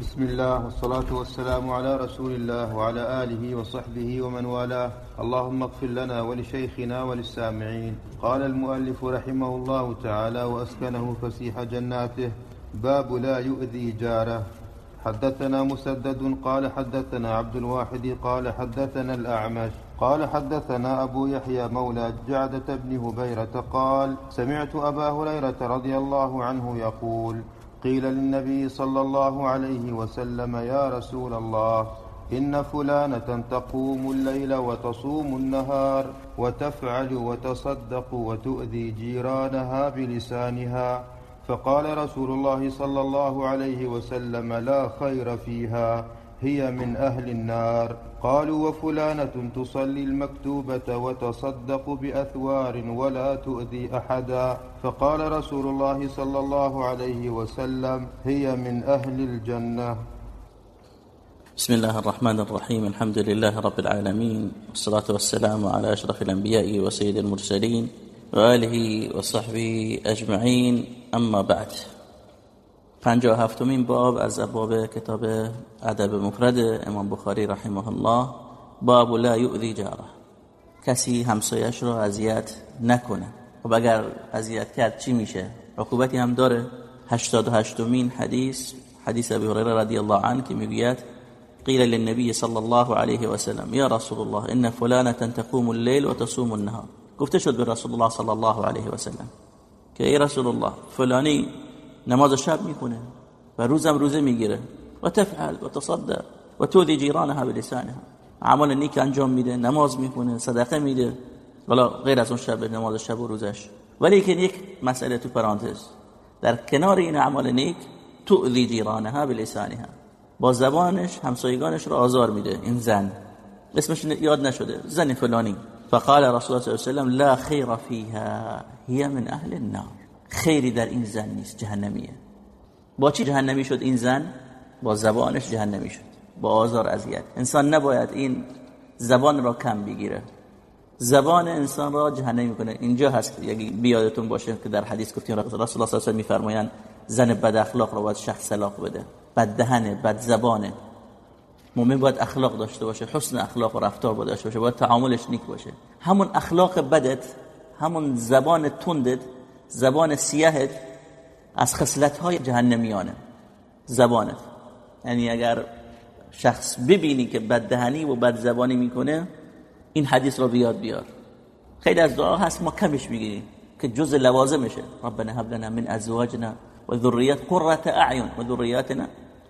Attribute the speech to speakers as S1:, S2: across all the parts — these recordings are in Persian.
S1: بسم الله والصلاة والسلام على رسول الله وعلى آله وصحبه ومن والاه. اللهم اغفر لنا ولشيخنا وللسامعين. قال المؤلف رحمه الله تعالى وأسكنه فسيح جناته. باب لا يؤذي جاره. حدثنا مسدد قال حدثنا عبد الواحد قال حدثنا الأعمش قال حدثنا أبو يحيى مولى جعدة بن هبيرة قال سمعت أبا هريرة رضي الله عنه يقول قيل للنبي صلى الله عليه وسلم يا رسول الله إن فلانة تقوم الليل وتصوم النهار وتفعل وتصدق وتؤذي جيرانها بلسانها. فقال رسول الله صلى الله عليه وسلم لا خير فيها. هي من أهل النار. قالوا وفلانة تصلي المكتوبة وتصدق بأثوار ولا تؤذي أحدا. فقال رسول الله صلى الله عليه وسلم هي من أهل الجنة.
S2: بسم الله الرحمن الرحيم. الحمد لله رب العالمين والصلاة والسلام على أشرف الأنبياء وسيد المرسلين وآله وصحبه أجمعين. أما بعد پنجاه هفتمین باب از ابواب کتاب ادب مفرد امام بخاری رحمه الله باب لا یؤذی جاره. کسی همسایش را اذیت نکنه. خب اگر اذیت کرد چی میشه؟ عقوبتی هم داره. 88 مین حدیث حدیث ابی هریره رضی الله عنه که می‌گوید قیل للنبي صلی الله علیه و سلم یا رسول الله ان فلانه تقوم الليل وتصوم النهار. گفته شد به رسول الله صلی الله علیه و سلم که ای رسول الله فلانی نماز شب می‌کنه و روزم روزه می‌گیره. و تفعل و تصدق و تودی جیرانها بلسانها. عمل نیک انجام میده نماز می‌کنه صدقه میده. ولا غیر از اون شب نماز شب و روزش. ولی که یک مسئله تو پرانتز. در کنار این اعمال نیک تؤذی جیرانها بلسانها. با زبانش همسایگانش رو آزار میده این زن. اسمش یاد نشده زن فلانی. فقال رسول الله صلی الله علیه و لا خیر فیها هي من اهل النار. خیری در این زن نیست جهنمیه. با چی جهنمی شد این زن؟ با زبانش جهنمی شد. با آزار اذیت. انسان نباید این زبان را کم بگیره. زبان انسان را جهنمی می‌کنه اینجا هست. یکی بیادتون باشه که در حدیث گفتیم رسول الله صلی الله علیه و زن بد اخلاق را باید شخص طلاق بده. بد دهنه بد زبانه مؤمن باید اخلاق داشته باشه حسن اخلاق و رفتار باید داشته باشه باید تعاملش نیک باشه. همون اخلاق بدت همون زبان تندت زبان سیاهت از خصلت های جهنمیانه. زبانت یعنی اگر شخص ببینی که بددهنی و بد زبانی می‌کنه این حدیث رو بیاد بیار. خیلی از دعا هست ما کمش می‌گیریم که جز لوازمشه. ربنا هب لنا من ازواجنا و ذریات قرة اعین و ذریاتنا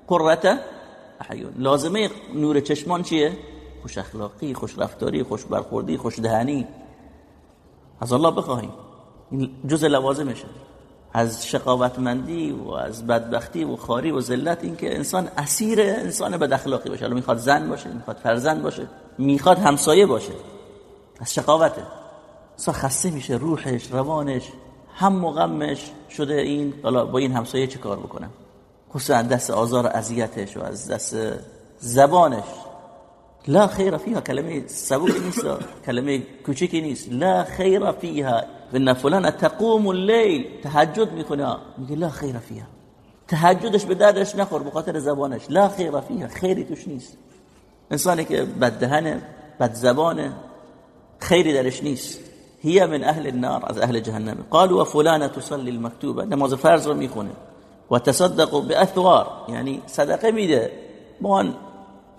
S2: قرة اعین. لازمه نور چشمان چیه؟ خوش اخلاقی خوش رفتاری خوش برخوردی خوش دهنی. از الله بخواهیم. جز لوازمشه. از شقاوتمندی و از بدبختی و خاری و ذلت این که انسان اسیر انسان بد اخلاقی باشه. می‌خواد زن باشه می‌خواد فرزند باشه می‌خواد همسایه باشه. از شقاوته. اصلا خسته میشه روحش روانش هم و غمش شده این. حالا با این همسایه چه کار بکنم خصوصا دست آزار و اذیتش و از دست زبانش. لا خیر فیها کلمه سبوک نیست کلمه کوچکی نیست لا خیر فیها ان فلان تقوم الليل تهجد میکنه میگه لا خیر فیها تهجدش به دردش نخور به خاطر زبانش. لا خیر فیها خیری توش نیست انسانی که بد دهنه بد زبانه خیری درش نیست. هي من أهل النار از أهل جهنم. قالوا وفلانة تصلي المكتوبة. نماز فرض رو میخونه. و تصدق بأثوار. یعنی صدقه میده. با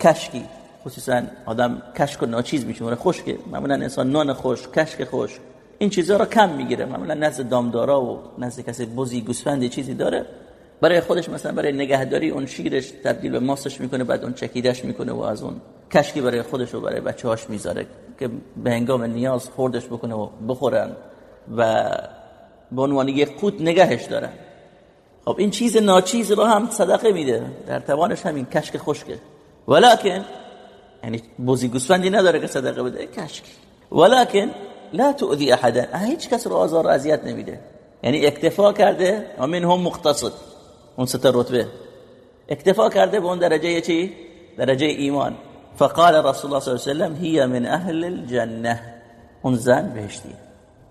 S2: کشکی. خصوصا آدم کشک و ناچیز میشه خشکه معمولا انسان نان خوش کشک خوش این چیزها را کم می‌گیره. معمولا نزد دامدارا و نزد کسی بزی گوسفندی چیزی داره. برای خودش مثلا برای نگهداری اون شیرش تبدیل به ماستش می‌کنه بعد اون چکیدش می‌کنه و از اون کشکی برای خودش و برای بچه‌هاش می‌ذاره که به هنگام نیاز خوردش بکنه و بخورن و به عنوان یک قوت نگهش دارن. خب این چیز ناچیز رو هم صدقه میده. در توانش همین کشک خشکه. ولکن یعنی بزی گوسفندی نداره که صدقه بده کشک ولکن لا تؤذي أحدا. هیچ کس رو آزار و اذیت نمیده یعنی اکتفا کرده و مقتصد. اون ست رتبة. اکتفا کرده به اون درجة چی درجة ایمان فقال رسول الله صلی الله علیه و سلم هي من أهل الجنة. اون زن بهشتی.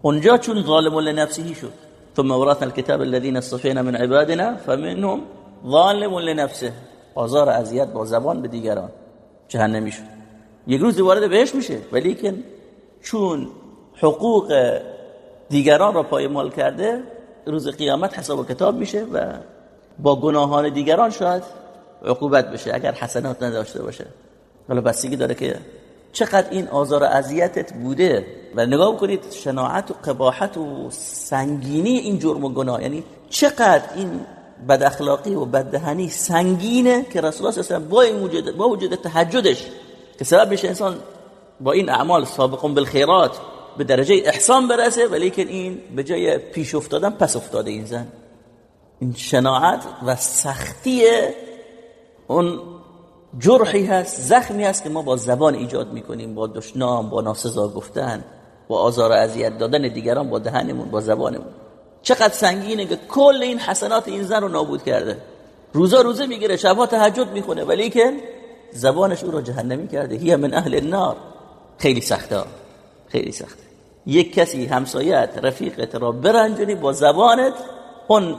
S2: اونجا چون ظالم لنفسه شد. ثم ورثنا الكتاب الذين اصطفينا من عبادنا فمنهم ظالم لنفسه. آزار اذیت با زبان به دیگران. جهنمی شد. یک روز وارد بهش میشه. ولی که چون حقوق دیگران را پایمال کرده روز قیامت حساب و کتاب میشه و با گناهان دیگران شاید عقوبت بشه اگر حسنات نداشته باشه. حالا بستگی داره که چقدر این آزار و اذیتت بوده. و نگاه کنید شناعت و قباحت و سنگینی این جرم و گناه. یعنی چقدر این بد اخلاقی و بددهنی سنگینه که رسول الله صلی با این وجود با وجود تهجدش که سبب میشه انسان با این اعمال سابقون بالخیرات به درجه احسان برسه ولی که این به جای پیش افتادن پس افتاده این زن. این شناعت و سختی اون جرحی هست زخمی هست که ما با زبان ایجاد می‌کنیم با دشنام با ناسزا گفتن با آزار و اذیت دادن دیگران با دهنمون با زبانمون. چقدر سنگینه که کل این حسنات این زن رو نابود کرده. روزا روزه می‌گیره شبها تهجد می‌خونه ولی که زبانش او رو جهنمی کرده. هی من اهل النار. خیلی سخته. خیلی سخته. یک کسی همسایت رفیقت را برنجونی با زبانت اون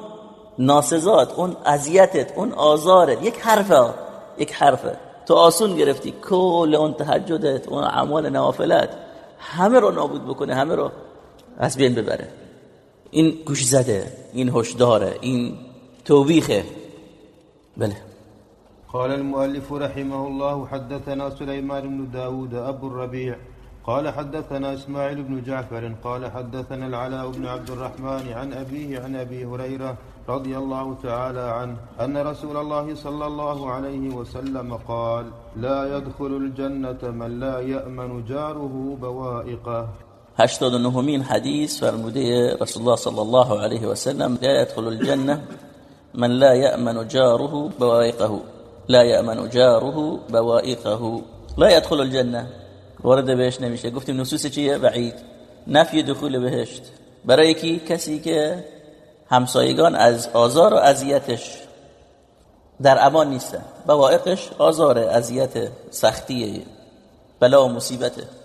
S2: ناسزات اون اذیتت اون آزارت یک حرفه یک حرفه. تو آسون گرفتی کل اون تهجدت اون اعمال نوافلت همه رو نابود بکنه همه رو از بین ببره. این گوش زده این هشداره این توبیخه بله.
S1: قال المؤلف رحمه الله حدثنا سليمان بن داود أبو الربيع قال حدثنا إسماعيل بن جعفر قال حدثنا العلاء بن عبد الرحمن عن أبيه عن أبي هريرة رضي الله تعالى عنه أن رسول الله صلى الله عليه وسلم قال لا يدخل الجنة من لا يأمن جاره بوائقه.
S2: هشتاد نهمين حديث فرموده رسول الله صلى الله عليه وسلم لا يدخل الجنة من لا يأمن جاره بوائقه. لا يأمن جاره بوائقه. لا يدخل الجنة. وارد بهش نمیشه. گفتیم نصوص چیه؟ بعید نفی دخول بهشت. برای کی؟ کسی که همسایگان از آزار و اذیتش در امان نیستن. بوائقش آزار اذیت سختی بلا و مصیبته.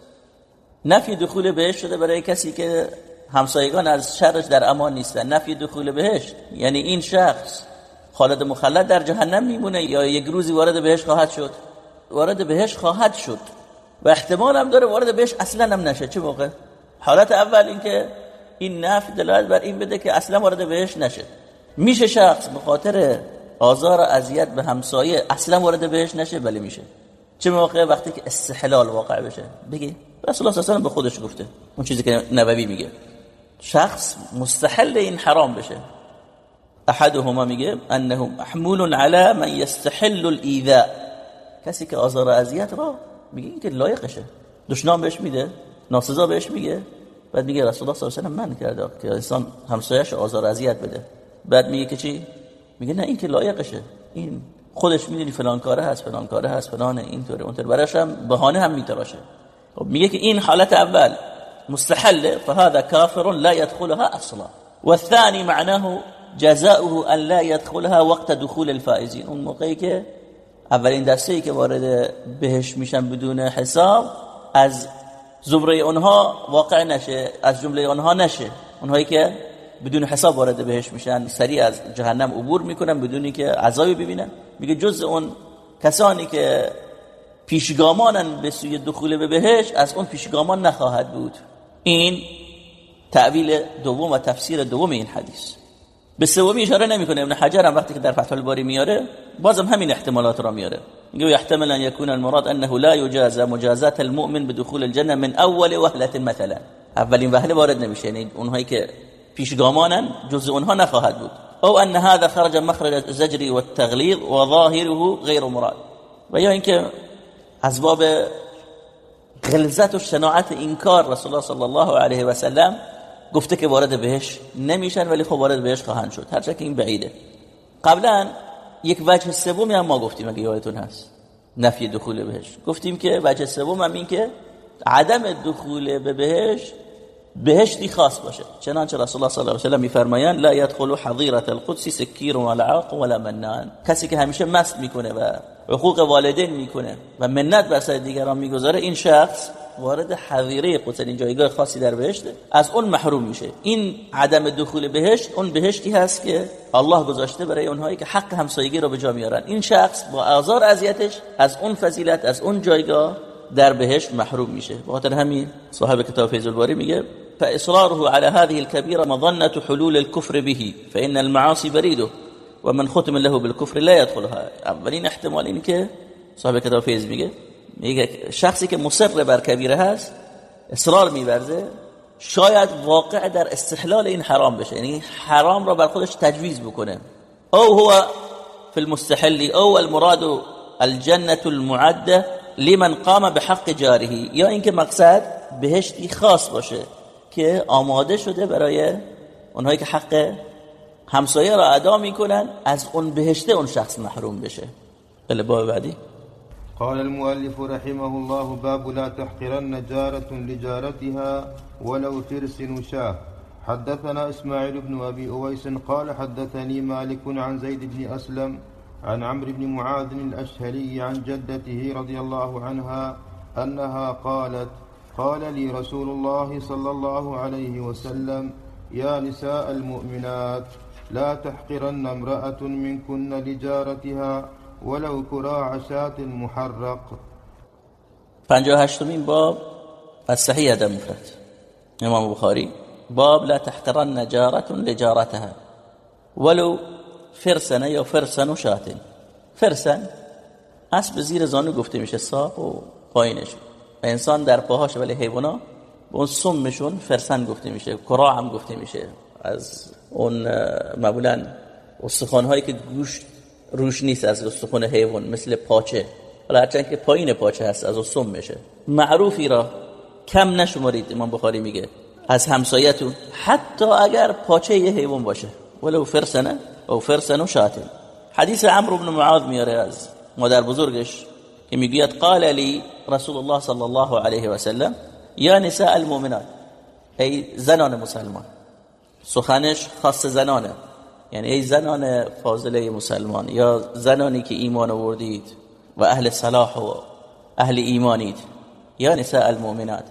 S2: نفی دخول بهشت شده برای کسی که همسایگان از شرش در امان نیستن. نفی دخول بهشت. یعنی این شخص خالد مخلد در جهنم میمونه یا یک روزی وارد بهش خواهد شد؟ وارد بهش خواهد شد. و احتمال هم داره وارد بهش اصلا هم نشه. چه موقع؟ حالت اول اینکه این نفی دلالت بر این بده که اصلا وارد بهش نشه. میشه شخص به خاطر آزار و اذیت به همسایه اصلا وارد بهش نشه؟ بله میشه. چه موقع وقتی که استحلال واقع بشه؟ بگی. رسول الله صلی به خودش گفته. اون چیزی که نبوی میگه. شخص مستحل این حرام بشه. احدهما میگه انه محمول على من يستحل الايذاء. کسی که آزار و اذیت را میگه این که لایقشه. دشنام بهش میده ناسزا بهش میگه. بعد میگه رسول الله صلی الله علیه و من کرده. که انسان همسایه‌اش آزار و اذیت بده. بعد میگه که چی؟ میگه نه این که لایقشه. این خودش می‌دونی فلان کاره هست فلان کاره هست فلان اینطوره اونطور براش هم بهانه هم میتراشه خب میگه که این حالت اول مستحل فهذا كافر لا يدخلها اصلا. والثاني معناه جزاؤه ان لا يدخلها وقت دخول الفائزين اون موقعی که اولین دسته ای که وارد بهش میشن بدون حساب از زمره اونها واقع نشه از جمله اونها نشه. اونهایی که بدون حساب وارد بهش میشن. سریع از جهنم عبور می‌کنن بدونی که عذابی ببینن. میگه جز اون کسانی که پیشگامانن به سوی دخول به بهش از اون پیشگامان نخواهد بود. این تعویل دوم و تفسیر دوم این حدیث. به سومی اشاره نمی‌کنه. ابن حجر هم وقتی که در فتح الباری میاره بازم همین احتمالات را میاره. میگه يحتمل ان يكون المراد انه لا يجاز مجازات المؤمن بدخول الجنه من اول وهله مثلا. اولین وهله وارد نمیشه. یعنی اونهایی که پیشگامانن جز اونها نخواهد بود. او ان هذا خرج مخرج الزجر والتغليظ وظاهره غير مراد. و یا اینکه از باب غلظت و شناعت این کار رسول الله صلی الله علیه و سلم گفته که وارد بهش نمیشن ولی خب وارد بهش خواهند شد. هرچه که این بعیده. قبلا یک وجه سومی هم ما گفتیم اگه یادتون هست. نفی دخول بهش. گفتیم که وجه سوم هم این که عدم دخول به بهش بهشتی خاص باشه. چنانچه رسول الله صلی الله علیه و سلم میفرمایند لا يدخل حظيره القدس سكير ولا عاق ولا منان. کسی که همیشه مست می‌کنه و حقوق والدین می‌کنه و منت بر سر دیگران می‌گذاره این شخص وارد حظیره قدس جایگاه خاصی در بهشت از اون محروم میشه. این عدم دخول بهشت اون بهشتی هست که الله گذاشته برای اونهایی که حق همسایگی رو به جا میارن. این شخص با آزار اذیتش از اون فضیلت از اون جایگاه در بهشت محروم میشه. بخاطر همین صاحب کتاب فیض الباری میگه فإصراره على هذه الكبيرة مظنة حلول الكفر به فإن المعاصي بريده ومن ختم له بالكفر لا يدخلها. اولین احتمال این صاحب کتاب فیض میگه میگه شخصی که مصر بر کبیره هست إصرار میورزه شاید واقع در استحلال این حرام بشه. یعنی حرام را بر خودش تجویز بکنه. أو هو في المستحل أو المراد الجنة المعدة لمن قام به حق جاره. یا اینکه مقصد بهشتی خاص باشه. که آماده شده برای اونهایی که حق همسایه را ادا می‌کنن از اون بهشته اون شخص محروم بشه. بله باب بعدی.
S1: قال المؤلف رحمه الله باب لا تحقرن جارة لجارتها ولو فرس وشاه. حدثنا إسماعيل بن أبي أويس قال حدثني مالك عن زيد بن أسلم عن عمرو بن معاذ الأشهلي عن جدته رضي الله عنها أنها قالت قال لي رسول الله صلى الله عليه وسلم يا نساء المؤمنات لا تحقرن امرأة منكن لجارتها ولو كراع شاة محرق.
S2: پنجاه هشتمین باب از صحیح مفرد. امام بخاری باب لا تحقرن جارة لجارتها ولو فرسن یا فرسن و شاتن. فرسن اسب زیر زانو گفته میشه ساق و پایینش. انسان در پاهاش ولی حیوانا به اون سمشون فرسن گفته میشه کرا هم گفته میشه. از اون معمولا استخوان هایی که گوشت روش نیست از استخوان حیوان مثل پاچه. حالا هرچند که پایین پاچه هست از اون سم میشه. معروفی را کم نشمارید امام بخاری میگه. از همسایتون حتی اگر پاچه یه حیوان باشه. ولو فرسنه او فرسن و شاتن. حدیث عمرو بن معاذ میاره از مادر بزرگش. که می‌گوید قال لی رسول الله صلی الله علیه و سلم یا نساء المؤمنات ای زنان مسلمان. سخنش خاص زنانه. یعنی ای زنان فاضله مسلمان یا زنانی که ایمان آوردید و اهل صلاح و اهل ایمانید یا نساء المؤمنات.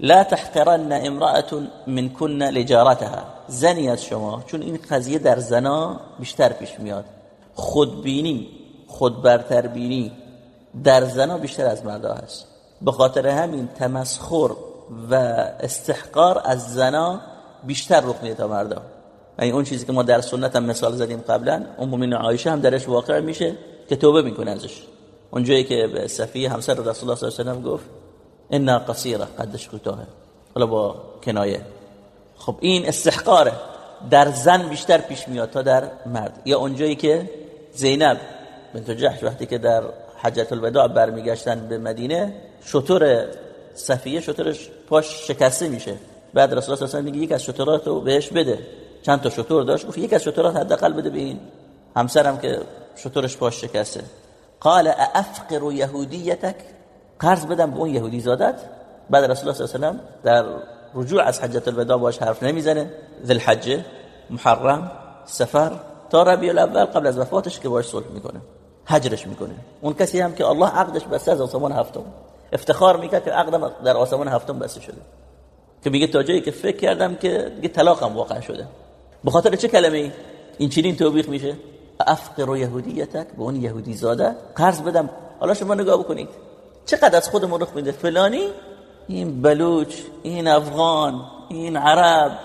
S2: لا تحقرن امرأة من کن لجارتها. زنی از شما چون این قضیه در زنا بیشتر پیش میاد. خودبینی خودبرتربینی. در زنا بیشتر از مردا هست. به خاطر همین تمسخر و استحقار از زنا بیشتر رخ میده تا مردا. یعنی اون چیزی که ما در سنت هم مثال زدیم قبلا مومن عایشه هم درش واقع میشه که توبه می‌کنه ازش. اونجایی که صفیه همسر رسول الله صلی الله علیه و گفت انا قصیره قدش کوتاهه حالا با کنایه. خب این استحقاره. در زن بیشتر پیش میاد تا در مرد. یا اونجایی که زینب بنت جحش وقتی که در حجت الوداع برمیگشتن به مدینه شطور صفیه شطورش پاش شکسته میشه. بعد رسول الله صلی علیه یک از شطورات رو بهش بده. چند تا شطور داشت؟ گفت یک از شطورات حداقل بده به این همسرم که شطورش پاش شکسته. قال افقر یهودیتک؟ قرض بدم به اون یهودی زادت. بعد رسول الله صلی الله در رجوع از حجت الوداع باش حرف نمی‌زنه. ذل حجه محرم سفر تا ربیع الاول قبل از وفاتش که باش صلح می‌کنه. هجرش می‌کنه. اون کسی هم که الله عقدش بسته از آسمان هفتم. افتخار می‌کرد که عقدم در آسمان هفتم بسته شده. که میگه تا جایی که فکر کردم که دیگه طلاقم واقع شده. به خاطر چه کلمه ای؟ این چنین توبیخ میشه. افقر یهودیتک به اون یهودی زاده. قرض بدم. حالا شما نگاه بکنید. چقدر از خودمون رخ میده؟ فلانی؟ این بلوچ این افغان این عرب.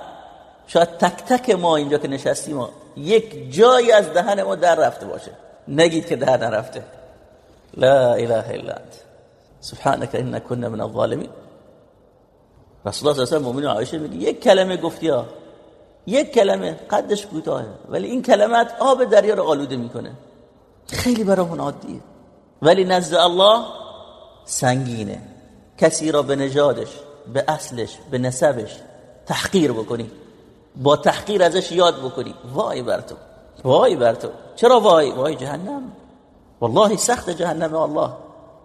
S2: شاید تک تک ما اینجا که نشستیم یک جایی از دهن ما در رفته باشه. نگید که در نرفته. لا اله الا انت. سبحانك ان كنا من الظالمين رسول الله صلی الله علیه و عایشه میگه یک کلمه گفتی ها. یک کلمه قدش کوتاهه ولی این کلمات آب دریا رو آلوده می‌کنه. خیلی برامون عادیه. ولی نزد الله سنگینه. کسی را به نژادش به اصلش به نسبش تحقیر بکنی. با تحقیر ازش یاد بکنی. وای بر تو. وای بر تو. چرا وای؟ وای جهنم. والله سخت جهنم الله.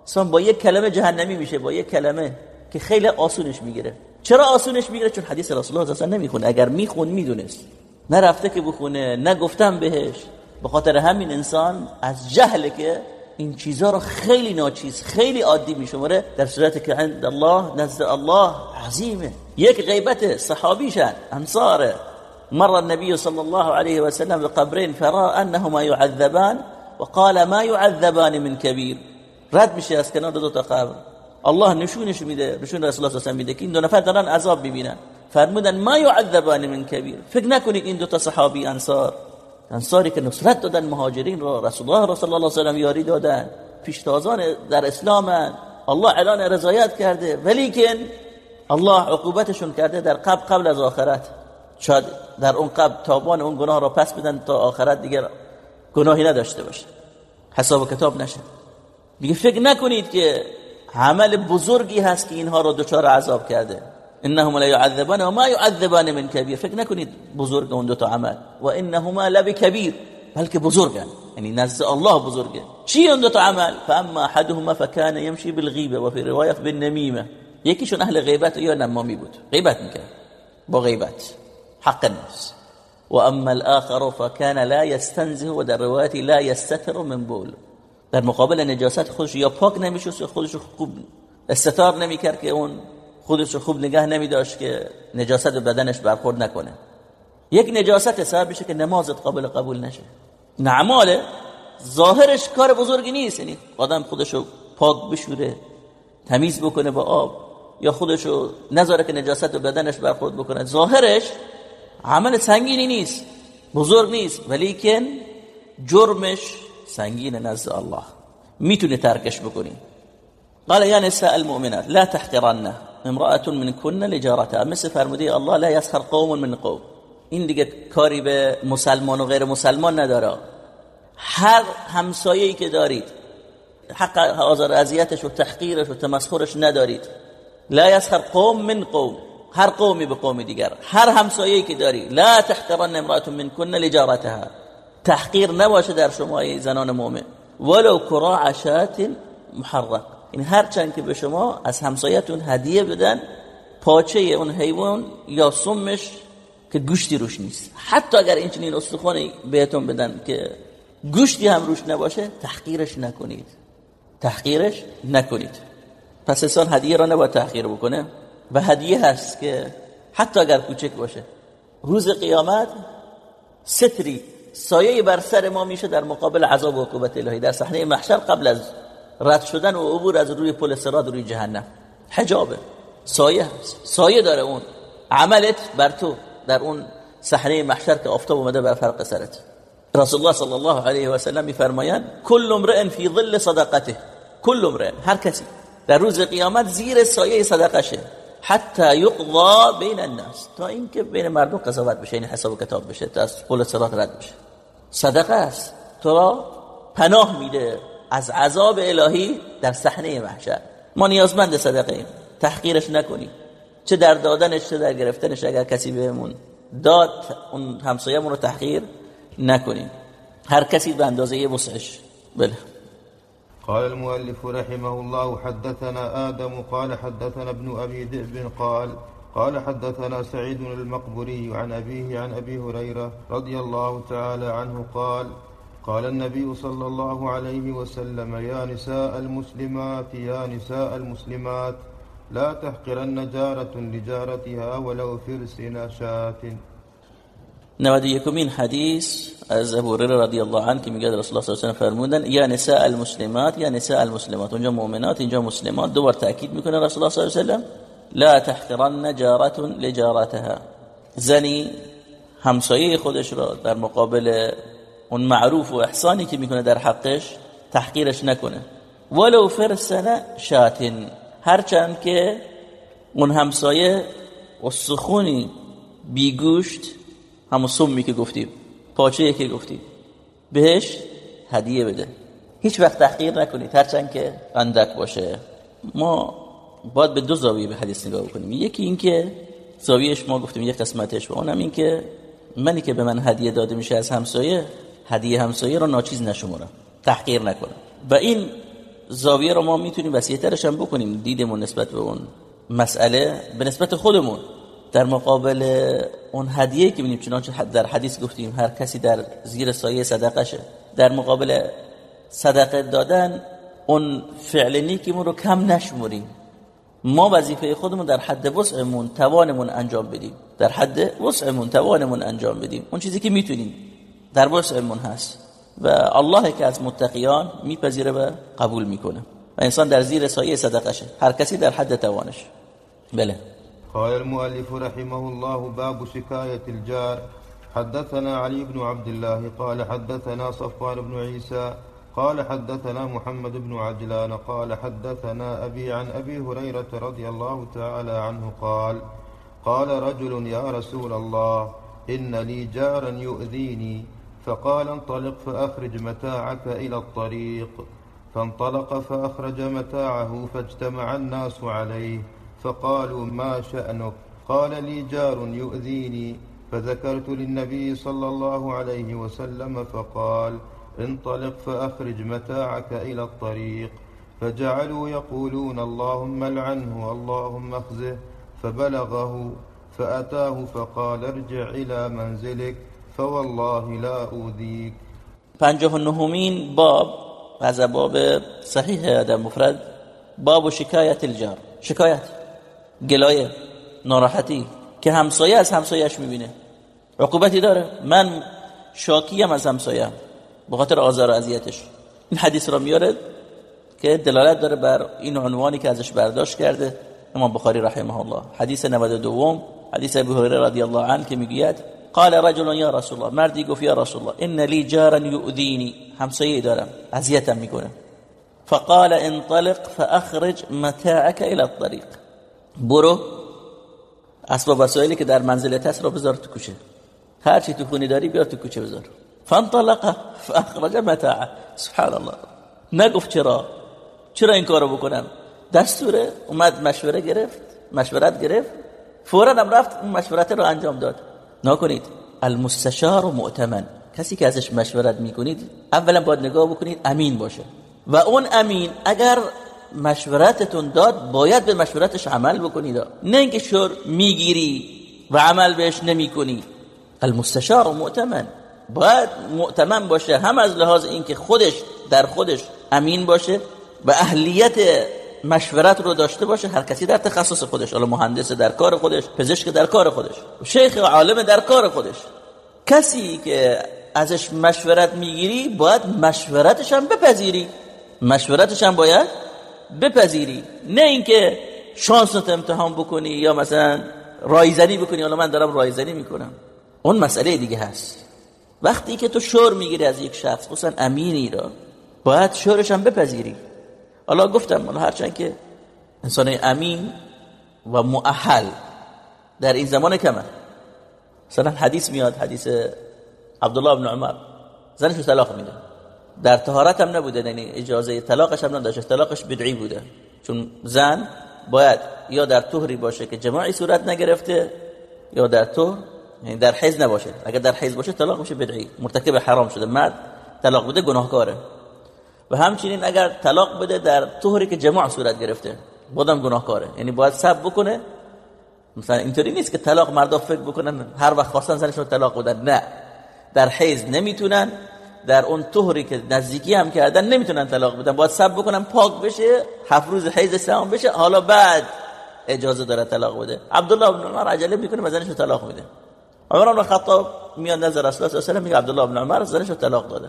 S2: انسان با یک کلمه جهنمی میشه با یک کلمه که خیلی آسونش می‌گیره. چرا آسونش می‌گیره؟ چون حدیث رسول الله اصلا نمی‌خونه. اگر میخون می‌دونست. نرفته که بخونه نگفتم بهش. به خاطر همین انسان از جهل که این چیزها رو خیلی ناچیز خیلی عادی میشماره در صورتی که عند الله نزد الله عظیمه. یک غیبت صحابیشن انصاره. مر النبي صلى الله عليه وسلم بقبرين فرأى أنهما يعذبان وقال ما يعذبان من كبير. رد میشه از دو تا قبر. الله نشونش میده نشون رسول الله صلی میده این دو نفر دارن عذاب ببینن فرمودن ما يعذبان من كبير. فکر نکنید این دو تا صحابی انصار. انصاری که نصرت دادن مهاجرین را رسول الله صلی الله علیه و یاری دادن. پیشتازان در اسلام الله اعلان رضایت کرده. ولی که الله عقوبتشون کرده در قبل قبل از آخرت. شاید در اون قبل تابان اون گناه را پس بدن تا آخرت دیگر گناهی نداشته باشه. حساب و کتاب نشه. دیگه فکر نکنید که عمل بزرگی هست که اینها را دچار عذاب کرده. انهما لا يعذبان و ما يعذبان من كبير فکر نکنید بزرگ اون دو تا عمل. و انهما لب کبیر بلکه بزرگن. یعنی نزد الله بزرگه. چی اون دو تا عمل؟ فاما احدهما فكان يمشي بالغيبه وفي روايه بالنميمه یکیشون اهل غیبت یا نمامی بود؟ غیبت می‌کرد. با غیبت. حق الناس واما الاخر فكان لا يستنزه و در لا يستتر من بول. در مقابل نجاست خودش یا پاک نمی‌شد خودش خوب استتار نمی‌کرد که اون خودش خوب نگه نمی داشت که نجاست بدنش برخورد نکنه. یک نجاست سبب میشه که نمازت قابل قبول نشه. نعماله ظاهرش کار بزرگی نیست. یعنی آدم خودشو پاک بشوره تمیز بکنه با آب یا خودشو نذاره که نجاست بدنش برخورد بکنه. ظاهرش عمل سنگینی نیست بزرگ نیست ولی که جرمش سنگین نزد الله می‌تونه ترکش بکنی قال یا نساء المؤمنات لا تحقرن امرأة من كن لجارتها مثل فرموده الله لا يسخر قوم من قوم این دیگه کاری به مسلمان و غیر مسلمان نداره هر همسایه‌ای که دارید حق آزار اذیتش و تحقیرش و تمسخرش ندارید لا يسخر قوم من قوم هر قومی به قوم دیگر. هر همسایه‌ای که داری لا تحقرن امرأة من كن لجارتها. تحقیر نباشه در شما زنان مؤمن. ولو کراع شات محرق. این هر چند که به شما از همسایتون هدیه بدن پاچه اون حیوان یا سمش که گوشتی روش نیست. حتی اگر این چنین استخوانی بهتون بدن که گوشتی هم روش نباشه تحقیرش نکنید. تحقیرش نکنید. پس انسان هدیه را نباید تحقیر بکنه. و هدیه هست که حتی اگر کوچک باشه. روز قیامت ستری سایه بر سر ما میشه در مقابل عذاب و عقوبت الهی. در صحنه محشر قبل از رد شدن و عبور از روی پل صراط روی جهنم. حجابه. سایه هست. سایه داره اون. عملت بر تو در اون صحنه محشر که آفتاب اومده بر فرق سرت. رسول الله صلی الله علیه و سلم میفرمایند کل امرئ فی ظل صدقته. کل امرئ هر کسی. در روز قیامت زیر سایه صدقشه. حتی یقضا بین الناس. تا اینکه بین مردم قضاوت بشه این حساب و کتاب بشه تا از پل صراط رد بشه. صدقه است. تو را پناه میده از عذاب الهی در صحنه محشر. ما نیازمند صدقه ایم. تحقیرش نکنی. چه در دادنش چه در گرفتنش اگر کسی بهمون داد اون همسایه‌مون رو تحقیر نکنیم هر کسی به اندازه وسعش. بله.
S1: قال المؤلف رحمه الله حدثنا آدم قال حدثنا ابن أبي ذئب قال قال حدثنا سعيد المقبري عن أبيه عن أبي هريرة رضي الله تعالى عنه قال قال النبي صلى الله عليه وسلم يا نساء المسلمات يا نساء المسلمات لا تحقرن جارة لجارتها ولو فرس شاة
S2: نود یکمین حدیث از ابو رضی الله عنه که میگه رسول الله صلی الله علیه و فرمودن یا نساء المسلمات یا نساء المسلمات. اونجا مؤمنات اینجا مسلمات. دو بار تاکید می‌کنه رسول الله صلی الله علیه و لا تحقرن جارة لجارتها. زنی همسایه خودش را در مقابل اون معروف و احسانی که می‌کنه در حقش تحقیرش نکنه. ولو فرسن شاتن. هرچند که اون همسایه و سخونی بیگوشت همون سمی که گفتیم. پاچه که گفتیم. بهش هدیه بده. هیچ وقت تحقیر نکنید. هرچند که اندک باشه. ما باید به دو زاویه به حدیث نگاه کنیم یکی اینکه زاویهش ما گفتیم یک قسمتش و اونم این که منی که به من هدیه داده میشه از همسایه هدیه همسایه رو ناچیز نشمرم تحقیر نکنم. و این زاویه رو ما می‌تونیم وسیعترش هم بکنیم. دیدمون نسبت به اون مسئله. به نسبت خودمون. در مقابل اون هدیه که می‌بینیم چنانچه در حدیث گفتیم هر کسی در زیر سایه صدقشه در مقابل صدقه دادن اون فعل نیکیمون رو کم نشموریم ما وظیفه خودمون در حد وسعمون توانمون انجام بدیم. در حد وسعمون توانمون انجام بدیم. اون چیزی که می‌تونیم در وسعمون هست. و الله که از متقیان میپذیره و قبول می‌کنه. و انسان در زیر سایه صدقشه هر کسی در حد توانش. بله.
S1: قال المؤلف رحمه الله باب شكاية الجار. حدثنا علي بن عبد الله قال حدثنا صفوان بن عيسى قال حدثنا محمد بن عجلان قال حدثنا أبي عن أبي هريرة رضي الله تعالى عنه قال قال رجل يا رسول الله إن لي جارا يؤذيني فقال انطلق فأخرج متاعك إلى الطريق. فانطلق فأخرج متاعه فاجتمع الناس عليه. فقالوا ما شأنك؟ قال لي جار يؤذيني. فذكرت للنبي صلى الله عليه وسلم فقال انطلق فأخرج متاعك إلى الطريق. فجعلوا يقولون اللهم العنه اللهم اخزه. فبلغه فأتاه فقال ارجع إلى منزلك فوالله لا أوذيك.
S2: پنجاه نهمین باب از باب صحیح ادب مفرد. باب شکایت الجار. شکایت. گلایه ناراحتی که همسایه از همسایهش می‌بینه. عقوبتی داره. من شاکیم از همسایه به خاطر آزار و اذیتش. این حدیث را میاره که دلالت داره بر این عنوانی که ازش برداشت کرده امام بخاری رحمه الله. حدیث 92 حدیث ابو هریره رضی الله عنه که می‌گوید قال رجل یا رسول الله. مردی گفت یا رسول الله ان لی جارا یؤذینی. همسایه دارم. اذیتم می‌کنه. فقال انطلق فاخرج متاعك الى الطريق. برو. اسباب وسایلی که در منزلت هست رو بذار تو کوچه. هر چی تو خونی داری بیار تو کوچه بذار. فانطلق فاخرج متاعه سبحان الله نگفت چرا؟ چرا این کارو بکنم؟ دستوره. اومد مشوره گرفت. مشورت گرفت. فورا هم رفت اون مشورت رو انجام داد. نکنید المستشار و مؤتمن. کسی که ازش مشورت می‌کنید اولا باید نگاه بکنید امین باشه. و اون امین اگر مشورتتون داد باید به مشورتش عمل بکنید نه اینکه شور می‌گیری و عمل بهش نمی‌کنی. المستشار و مؤتمن. باید مؤتمن باشه هم از لحاظ اینکه خودش در خودش امین باشه و اهلیت مشورت رو داشته باشه هر کسی در تخصص خودش حالا مهندس در کار خودش پزشک در کار خودش شیخ عالم در کار خودش. کسی که ازش مشورت می‌گیری باید مشورتش هم بپذیری. مشورتش هم باید بپذیری. نه اینکه شانست امتحان بکنی یا مثلا رایزنی بکنی. حالا من دارم رایزنی می‌کنم. اون مسئله دیگه هست. وقتی که تو شور می‌گیری از یک شخص خصوصا امینی را باید شورش هم بپذیری. حالا گفتم حالا هرچند که انسان امین و مؤهل در این زمان کمه. مثلا حدیث میاد حدیث عبدالله بن عمر. زنش رو طلاق میده. در طهارت هم نبوده یعنی اجازه طلاقش هم نداشت طلاقش بدعی بوده. چون زن باید یا در طهری باشه که جماعی صورت نگرفته یا در طهر یعنی در حیز نباشه. اگر در حیز باشه طلاق میشه بدعی مرتکب حرام شده. مرد طلاق بده گناهکاره. و همچنین اگر طلاق بده در طهری که جماع صورت گرفته بودم گناهکاره. یعنی باید صبر بکنه. مثلا اینطوری نیست که طلاق مردا فکر بکنن هر وقت خواستن زنشون طلاق بدن. نه. در حیز نمی‌تونن. در اون طهری که نزدیکی هم کردن نمی‌تونن طلاق بدن. باید صبر بکنن پاک بشه هفت روز حیز تمام بشه حالا بعد اجازه داره طلاق بده. عبدالله بن عمر عجله می‌کنه و زنش طلاق میده. عمر بن خطاب میاد نظر رسول الله صلی میگه عبدالله بن عمر زنش طلاق داده.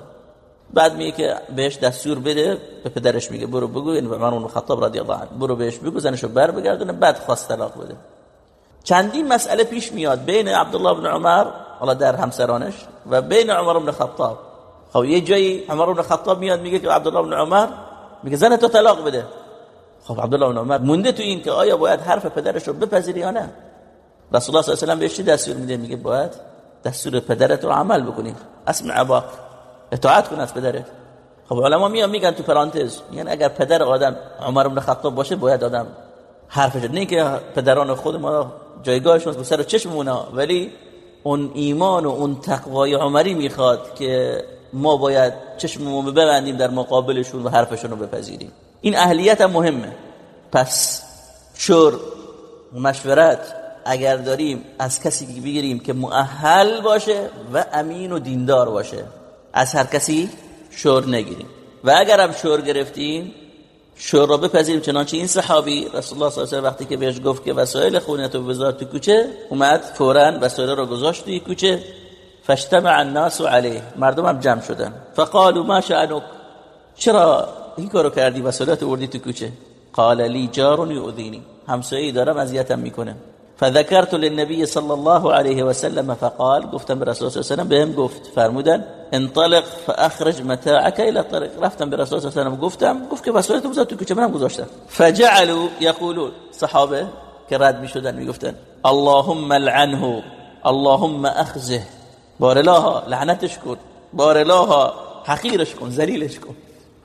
S2: بعد میگه که بهش دستور بده به پدرش میگه برو بگو این عمر بن خطاب رضی الله عنه. برو بهش بگو زنشو بر بگردونه بعد خواست طلاق بده. چندین مسئله پیش میاد بین عبدالله بن عمر حالا در همسرانش و بین عمر بن خطاب. خب یه جایی عمر بن خطاب میاد میگه که عبدالله بن عمر میگه زن تو طلاق بده. خب عبدالله بن عمر مونده تو این که آیا باید حرف پدرش رو بپذیری یا نه؟ رسول الله صلی الله علیه و بهش دستور میده؟ میگه باید دستور پدرت رو عمل بکنی. اسمع ابا اطاعت کن از پدرت. خب علما میان میگن تو پرانتز یعنی اگر پدر آدم عمر بن خطاب باشه باید آدم حرفش نه که پدران خود ما جایگاهشون رو سر چشمونه ولی اون ایمان و اون تقوای عمری می‌خواد که ما باید چشممون ببندیم در مقابلشون و حرفشون رو بپذیریم. این اهلیت هم مهمه. پس شور مشورت اگر داریم از کسی بگیریم که مؤهل باشه و امین و دیندار باشه. از هر کسی شور نگیریم. و اگرم شور گرفتیم شور را بپذیریم. چنانچه این صحابی رسول الله صلی الله علیه وقتی که بهش گفت که وسایل خونت رو بذار تو کوچه اومد فورا وسایل رو گذاشت توی کوچه. فاجتمع الناس علیه مردم هم جمع شدن. فقالوا ما شأنك؟ چرا این کارو کردی؟ وسایلت وردی تو کوچه؟ قال لی جار یؤذینی. همسایه دارم اذیتم می‌کنه. فذكرت للنبي صلى الله عليه وسلم فقال گفتم به رسول الله صلی الله علیه و بهم گفت. فرمودن انطلق فاخرج متاعك الى الطريق. رفتم به رسول الله صلی الله علیه و گفتم گفت که وسایلتو بذار تو کوچه منم گذاشتم. فجعلوا يقولون صحابه که رد می‌شدن می‌گفتن اللهم لعنه اللهم اخزه. بارلاها لعنتش کن. بارلاها حقیرش کن ذلیلش کن.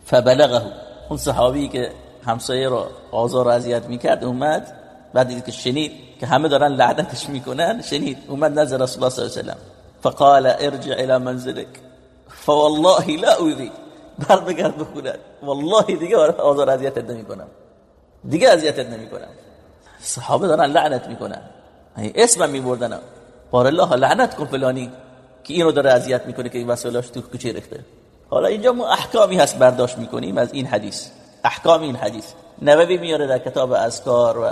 S2: فبلغه. اون صحابی که همسایه رو آزار و اذیت می‌کرد اومد. بعد که شنید که همه دارن لعنتش می‌کنن شنید. اومد نزد رسول الله صلی الله علیه و فقال ارجع الى منزلك فوالله لا اوذي بر بگرد بخونن والله دیگه آزار اذیتت نمی‌کنم. دیگه اذیتت نمی‌کنم. صحابه دارن لعنت می‌کنن. اسمم میبردن بار الله لعنت کن فلانی. که اینو داره اذیت می‌کنه که این وسایلش تو کوچه ریخته. حالا اینجا ما احکامی هست برداشت می‌کنیم از این حدیث. احکام این حدیث. نووی میاره در کتاب اذکار و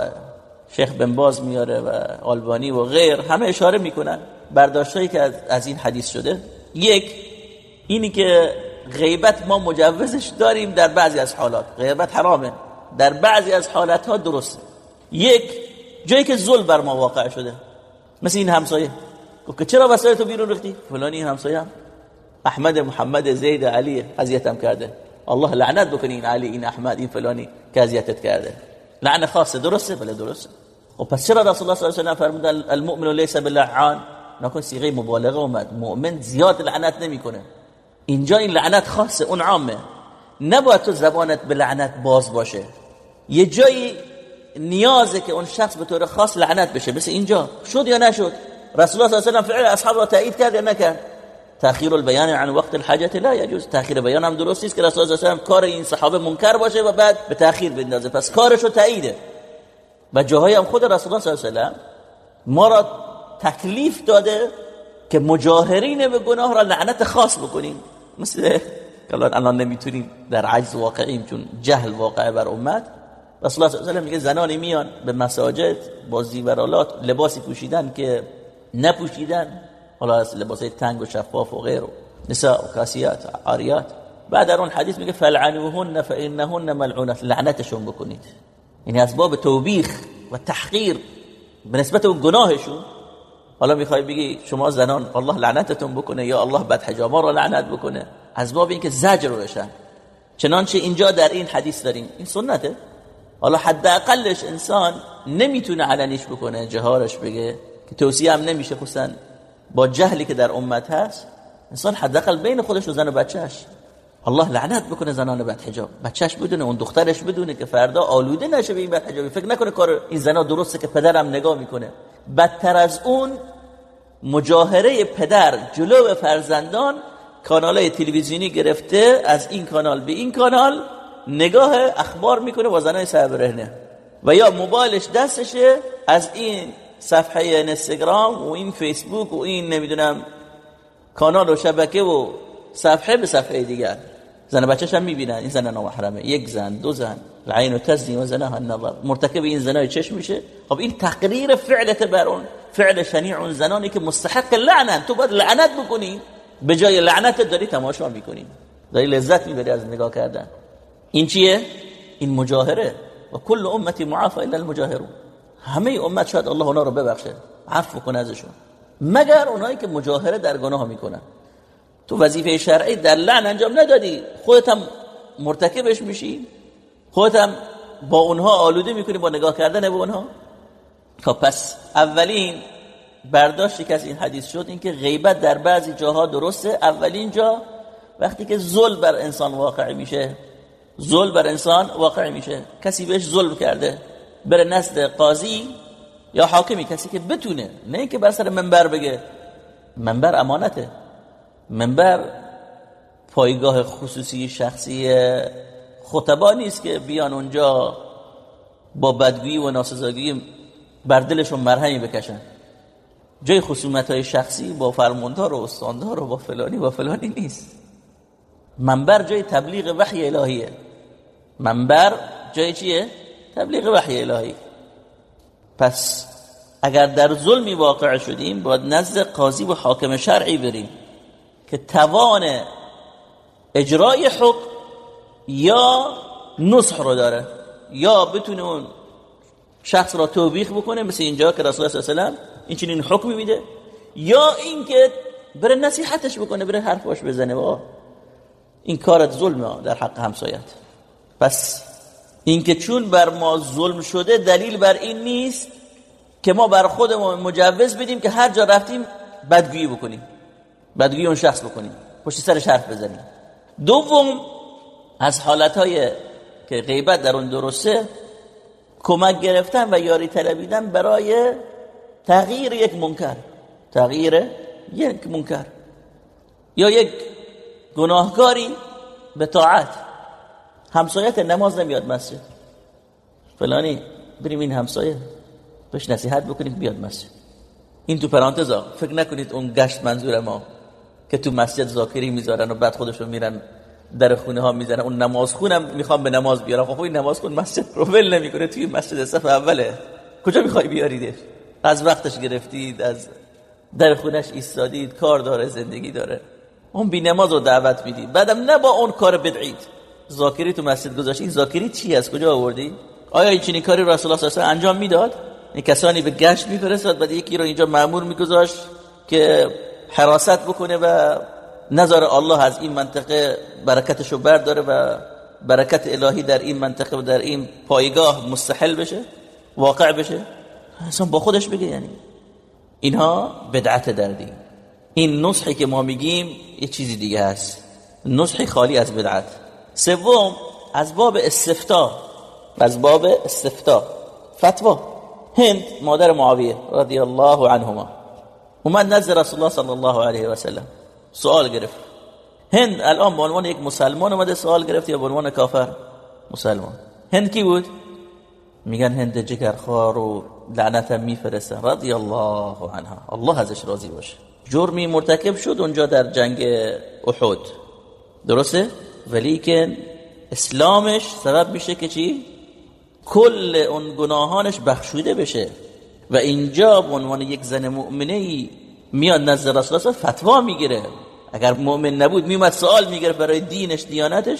S2: شیخ بن باز میاره و آلبانی و غیر همه اشاره می‌کنن برداشتایی که از این حدیث شده. یک اینی که غیبت ما مجوزش داریم در بعضی از حالات. غیبت حرامه. در بعضی از حالات ها درسته. یک جایی که ظلم بر ما واقع شده. مثل این همسایه. که چرا وسایل تو بیرون ریختی؟ فلانی همسایه هم. احمد محمد زید علی اذیتم کرده. الله لعنت بکنه این علی این احمد این فلانی که اذیتت کرده. لعنه خاصه درسته؟ بله درسته. و پس چرا رسول الله صلی الله علیه و فرمود المؤمن ليس باللعان نکن صيغه مبالغه اومد. مؤمن زیاد لعنت نمی‌کنه. اینجا این لعنت خاصه اون عامه. نباید تو زبانت به لعنت باز باشه. یه جایی نیازه که اون شخص به طور خاص لعنت بشه. مثل اینجا. شد یا نشد؟ رسول الله صلی الله علیه و فعل اصحاب را تایید کرد یا نکرد؟ تاخیر البیان عن وقت الحاجت لا يجوز. تاخیر بیان هم درست نیست که رسول الله صلی الله کار این صحابه منکر باشه و بعد به تاخیر بندازه. پس کارشو تاییده و جاهای هم خود رسول الله صلی الله علیه و ما را تکلیف داده که مجاهرین به گناه را لعنت خاص بکنیم. مثل الان نمی‌تونیم در عجز واقعیم چون جهل واقع بر امت. رسول الله صلی الله علیه و میگه زنانی میان به مساجد با زیورالات لباسی پوشیدن که نپوشیدن. حالا از لباس تنگ و شفاف و غیر نساء و کاسیات عاریات. بعد در اون حدیث میگه فلعنوهن فانهن ملعونات لعنتشون بکنید. یعنی اسباب توبیخ و تحقیر. به نسبت اون گناهشون. حالا می‌خوای بگی شما زنان الله لعنتتون بکنه یا الله بد حجاما رو لعنت بکنه؟ اسباب این که زجر بشن چنانچه اینجا در این حدیث داریم. این سنته. حالا حداقلش انسان نمی‌تونه علنیش بکنه جهارش بگه. که توصیه هم نمیشه خصوصا با جهلی که در امت هست انسان حداقل بین خودش و زن و بچهش الله لعنت بکنه زنان بد حجاب. بچهش بدونه اون دخترش بدونه که فردا آلوده نشه به این بد حجابی. فکر نکنه کار این زنا درسته که پدرم نگاه می‌کنه. بدتر از اون مجاهره پدر جلو فرزندان کانال تلویزیونی گرفته از این کانال به این کانال نگاه اخبار می‌کنه با زنای صاحب و یا موبایلش دستشه از این صفحه اینستاگرام و این فیسبوک و این نمی‌دونم کانال و شبکه و صفحه به صفحه دیگر. زن بچه‌ش هم می‌بینن. این زن نامحرمه یک زن دو زن. العین و تزنی و زنها النظر. مرتکب این زنای چشم میشه. خب این تقریر فعلت بر اون فعل شنیع زنانی که مستحق لعنن تو باید لعنت بکنی. به جای لعنت داری تماشا می‌کنی. داری لذت می‌بری از نگاه کردن. این چیه؟ این مجاهره. و کل امتی معافى الا المجاهرون. همه امت شاید الله اونا رو ببخشه. عفو کنه ازشون. مگر اونایی که مجاهره در گناه می‌کنن. تو وظیفه شرعی در لعن انجام ندادی. خودت هم مرتکبش میشی. خودت هم با اونها آلوده می‌کنی با نگاه کردن به اونها. خب پس اولین برداشتی که از این حدیث شد این که غیبت در بعضی جاها درسته. اولین جا وقتی که ظلم بر انسان واقع میشه. ظلم بر انسان واقع میشه. کسی بهش ظلم کرده. بره نزد قاضی یا حاکمی کسی که بتونه نه اینکه بر سر منبر بگه. منبر امانته. منبر پایگاه خصوصی شخصی خطبا نیست که بیان اونجا با بدگویی و ناسزاگویی بر دلشون مرهمی بکشن. جای خصومت های شخصی با فرماندار و استاندار و با فلانی و فلانی نیست. منبر جای تبلیغ وحی الهیه. منبر جای چیه؟ تبلیغ وحی الهی. پس اگر در ظلمی واقع شدیم باید نزد قاضی و حاکم شرعی بریم که توان اجرای حق یا نصح رو داره یا بتونه اون شخص را توبیخ بکنه مثل اینجا که رسول الله صلی الله علیه و این چنین حکمی میده یا اینکه بره نصیحتش بکنه بره حرفاش بزنه. با این کارت ظلمه در حق همسایت. پس اینکه چون بر ما ظلم شده دلیل بر این نیست که ما بر خودمون مجوز بدیم که هر جا رفتیم بدگویی بکنیم بدگویی اون شخص بکنیم پشت سرش حرف بزنیم. دوم از حالتهای که غیبت در اون درسته کمک گرفتن و یاری طلبیدن برای تغییر یک منکر. تغییر یک منکر. یا یک گناهکاری به طاعت. همسایت نماز نمیاد مسجد. فلانی بریم این همسایه. بهش نصیحت بکنید بیاد مسجد. این تو پرانتزا فکر نکنید اون گشت منظور ما که تو مسجد ذاکری می‌ذارن و بعد خودشون میرن در خونه ها می‌زنن اون نماز خونم می‌خوام به نماز بیارم. خب این نماز خون مسجد رو ول نمی‌کنه. توی مسجد صف اوله. کجا می‌خوای بیاریدش از وقتش گرفتید از در خونش ایستادید کار داره زندگی داره. اون بی نماز رو دعوت می‌دید بعدم نه با اون کار بدعید. ذاکری تو مسجد گذاشت این ذاکری چی از کجا آوردی؟ آیا این چنین کاری رسول الله صلی انجام می‌داد؟ این کسانی به گشت میفرستاد بعد یکی رو اینجا مأمور میگذاشت که حراست بکنه و نظر الله از این منطقه برکتشو برداره و برکت الهی در این منطقه و در این پایگاه مستحل بشه واقع بشه؟ اصلا با خودش بگه یعنی. اینها بدعت در دین این نصحی که ما میگیم یه چیزی دیگه هست نصحی خالی از بدعت. سوم از باب استفتا از باب استفتا فتوا. هند مادر معاویه رضی الله عنهما. اومد نزد رسول الله صلی الله علیه و سلم. سوال گرفت. هند الان به عنوان یک مسلمان اومده سوال گرفت یا به عنوان کافر؟ مسلمان. هند کی بود؟ میگن هند جگرخوار و لعنت میفرسته. رضی الله عنها. الله ازش راضی باشه. جرمی مرتکب شد اونجا در جنگ احد. درسته؟ ولی که اسلامش سبب میشه که چی؟ کل اون گناهانش بخشوده بشه. و اینجا به عنوان یک زن مؤمنه میاد نزد رسول الله فتوا می‌گیره. اگر مؤمن نبود میومد سوال می‌گیره برای دینش دیانتش.